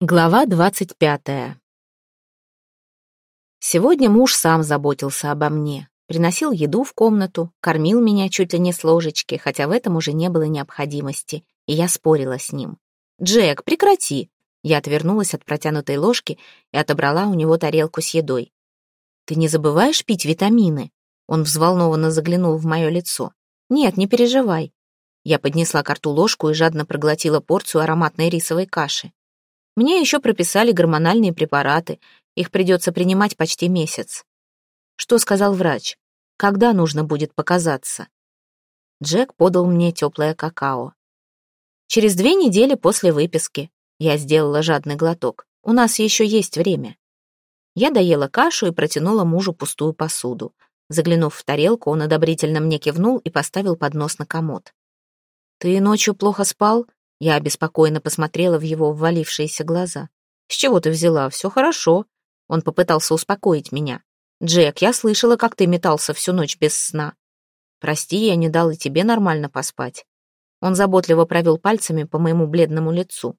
Глава двадцать пятая. Сегодня муж сам заботился обо мне. Приносил еду в комнату, кормил меня чуть ли не с ложечки, хотя в этом уже не было необходимости, и я спорила с ним. «Джек, прекрати!» Я отвернулась от протянутой ложки и отобрала у него тарелку с едой. «Ты не забываешь пить витамины?» Он взволнованно заглянул в мое лицо. «Нет, не переживай». Я поднесла к рту ложку и жадно проглотила порцию ароматной рисовой каши. Мне еще прописали гормональные препараты. Их придется принимать почти месяц. Что сказал врач? Когда нужно будет показаться? Джек подал мне теплое какао. Через две недели после выписки. Я сделала жадный глоток. У нас еще есть время. Я доела кашу и протянула мужу пустую посуду. Заглянув в тарелку, он одобрительно мне кивнул и поставил поднос на комод. «Ты ночью плохо спал?» Я обеспокоенно посмотрела в его ввалившиеся глаза. «С чего ты взяла? Все хорошо». Он попытался успокоить меня. «Джек, я слышала, как ты метался всю ночь без сна. Прости, я не дал и тебе нормально поспать». Он заботливо провел пальцами по моему бледному лицу.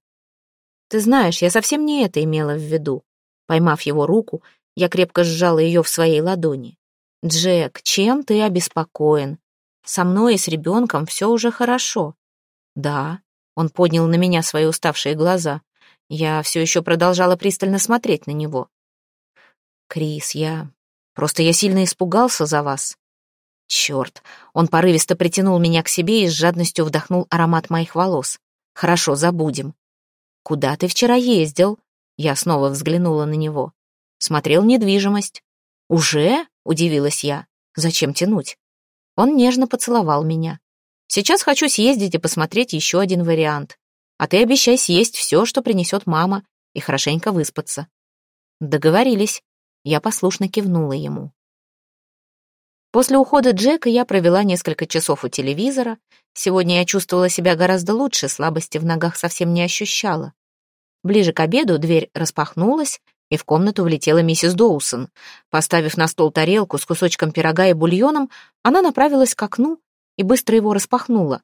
«Ты знаешь, я совсем не это имела в виду». Поймав его руку, я крепко сжала ее в своей ладони. «Джек, чем ты обеспокоен? Со мной и с ребенком все уже хорошо». «Да», он поднял на меня свои уставшие глаза. Я все еще продолжала пристально смотреть на него. «Крис, я... Просто я сильно испугался за вас». Черт, он порывисто притянул меня к себе и с жадностью вдохнул аромат моих волос. «Хорошо, забудем». «Куда ты вчера ездил?» Я снова взглянула на него. «Смотрел недвижимость». «Уже?» — удивилась я. «Зачем тянуть?» Он нежно поцеловал меня. Сейчас хочу съездить и посмотреть еще один вариант. А ты обещай съесть все, что принесет мама, и хорошенько выспаться». Договорились. Я послушно кивнула ему. После ухода Джека я провела несколько часов у телевизора. Сегодня я чувствовала себя гораздо лучше, слабости в ногах совсем не ощущала. Ближе к обеду дверь распахнулась, и в комнату влетела миссис Доусон. Поставив на стол тарелку с кусочком пирога и бульоном, она направилась к окну и быстро его распахнула.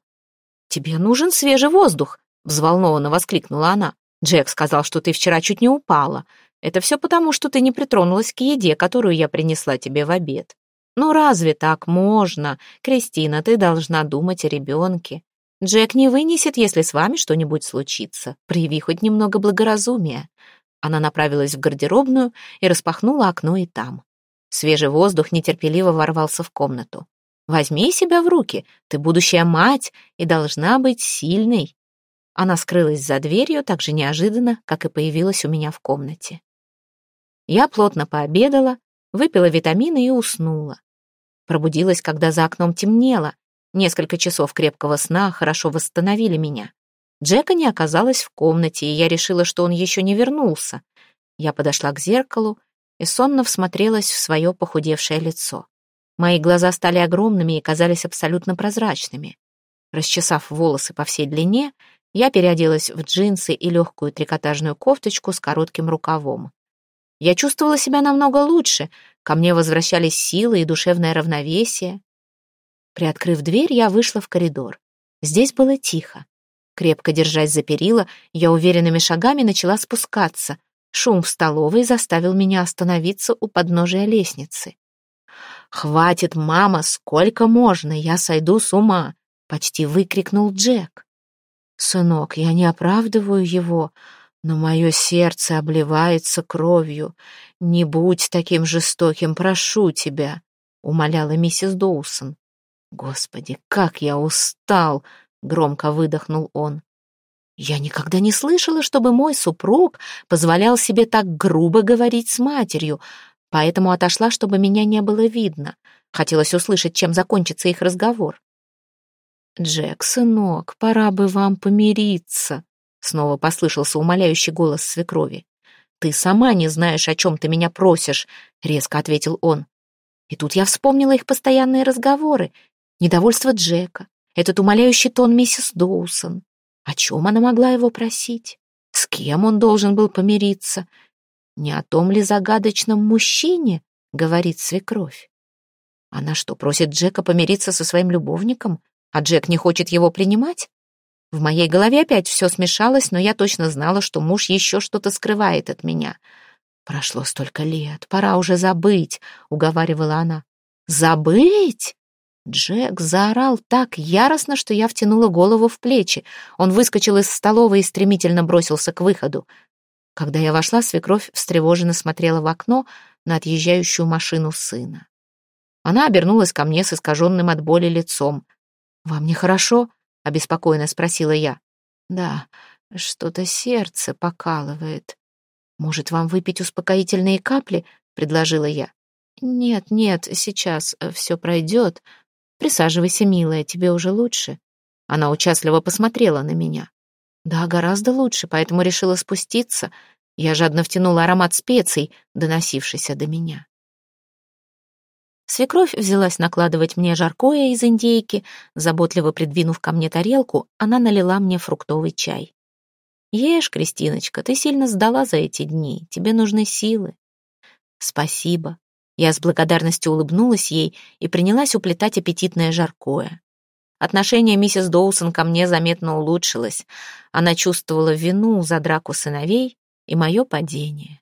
«Тебе нужен свежий воздух!» — взволнованно воскликнула она. «Джек сказал, что ты вчера чуть не упала. Это все потому, что ты не притронулась к еде, которую я принесла тебе в обед. Ну разве так можно? Кристина, ты должна думать о ребенке. Джек не вынесет, если с вами что-нибудь случится. Прояви хоть немного благоразумия». Она направилась в гардеробную и распахнула окно и там. Свежий воздух нетерпеливо ворвался в комнату. Возьми себя в руки, ты будущая мать и должна быть сильной. Она скрылась за дверью так же неожиданно, как и появилась у меня в комнате. Я плотно пообедала, выпила витамины и уснула. Пробудилась, когда за окном темнело. Несколько часов крепкого сна хорошо восстановили меня. Джека не оказалось в комнате, и я решила, что он еще не вернулся. Я подошла к зеркалу и сонно всмотрелась в свое похудевшее лицо. Мои глаза стали огромными и казались абсолютно прозрачными. Расчесав волосы по всей длине, я переоделась в джинсы и легкую трикотажную кофточку с коротким рукавом. Я чувствовала себя намного лучше, ко мне возвращались силы и душевное равновесие. Приоткрыв дверь, я вышла в коридор. Здесь было тихо. Крепко держась за перила, я уверенными шагами начала спускаться. Шум в столовой заставил меня остановиться у подножия лестницы. «Хватит, мама, сколько можно, я сойду с ума!» — почти выкрикнул Джек. «Сынок, я не оправдываю его, но мое сердце обливается кровью. Не будь таким жестоким, прошу тебя», — умоляла миссис Доусон. «Господи, как я устал!» — громко выдохнул он. Я никогда не слышала, чтобы мой супруг позволял себе так грубо говорить с матерью, поэтому отошла, чтобы меня не было видно. Хотелось услышать, чем закончится их разговор. «Джек, сынок, пора бы вам помириться», — снова послышался умоляющий голос свекрови. «Ты сама не знаешь, о чем ты меня просишь», — резко ответил он. И тут я вспомнила их постоянные разговоры, недовольство Джека, этот умоляющий тон миссис Доусон. О чем она могла его просить? С кем он должен был помириться? Не о том ли загадочном мужчине, говорит свекровь? Она что, просит Джека помириться со своим любовником, а Джек не хочет его принимать? В моей голове опять все смешалось, но я точно знала, что муж еще что-то скрывает от меня. «Прошло столько лет, пора уже забыть», — уговаривала она. «Забыть?» Джек заорал так яростно, что я втянула голову в плечи. Он выскочил из столовой и стремительно бросился к выходу. Когда я вошла, свекровь встревоженно смотрела в окно на отъезжающую машину сына. Она обернулась ко мне с искаженным от боли лицом. «Вам нехорошо?» — обеспокоенно спросила я. «Да, что-то сердце покалывает. Может, вам выпить успокоительные капли?» — предложила я. «Нет, нет, сейчас э, все пройдет. Присаживайся, милая, тебе уже лучше». Она участливо посмотрела на меня. «Да, гораздо лучше, поэтому решила спуститься. Я жадно втянула аромат специй, доносившийся до меня». Свекровь взялась накладывать мне жаркое из индейки. Заботливо придвинув ко мне тарелку, она налила мне фруктовый чай. «Ешь, Кристиночка, ты сильно сдала за эти дни. Тебе нужны силы». «Спасибо». Я с благодарностью улыбнулась ей и принялась уплетать аппетитное жаркое. Отношение миссис Доусон ко мне заметно улучшилось. Она чувствовала вину за драку сыновей и мое падение.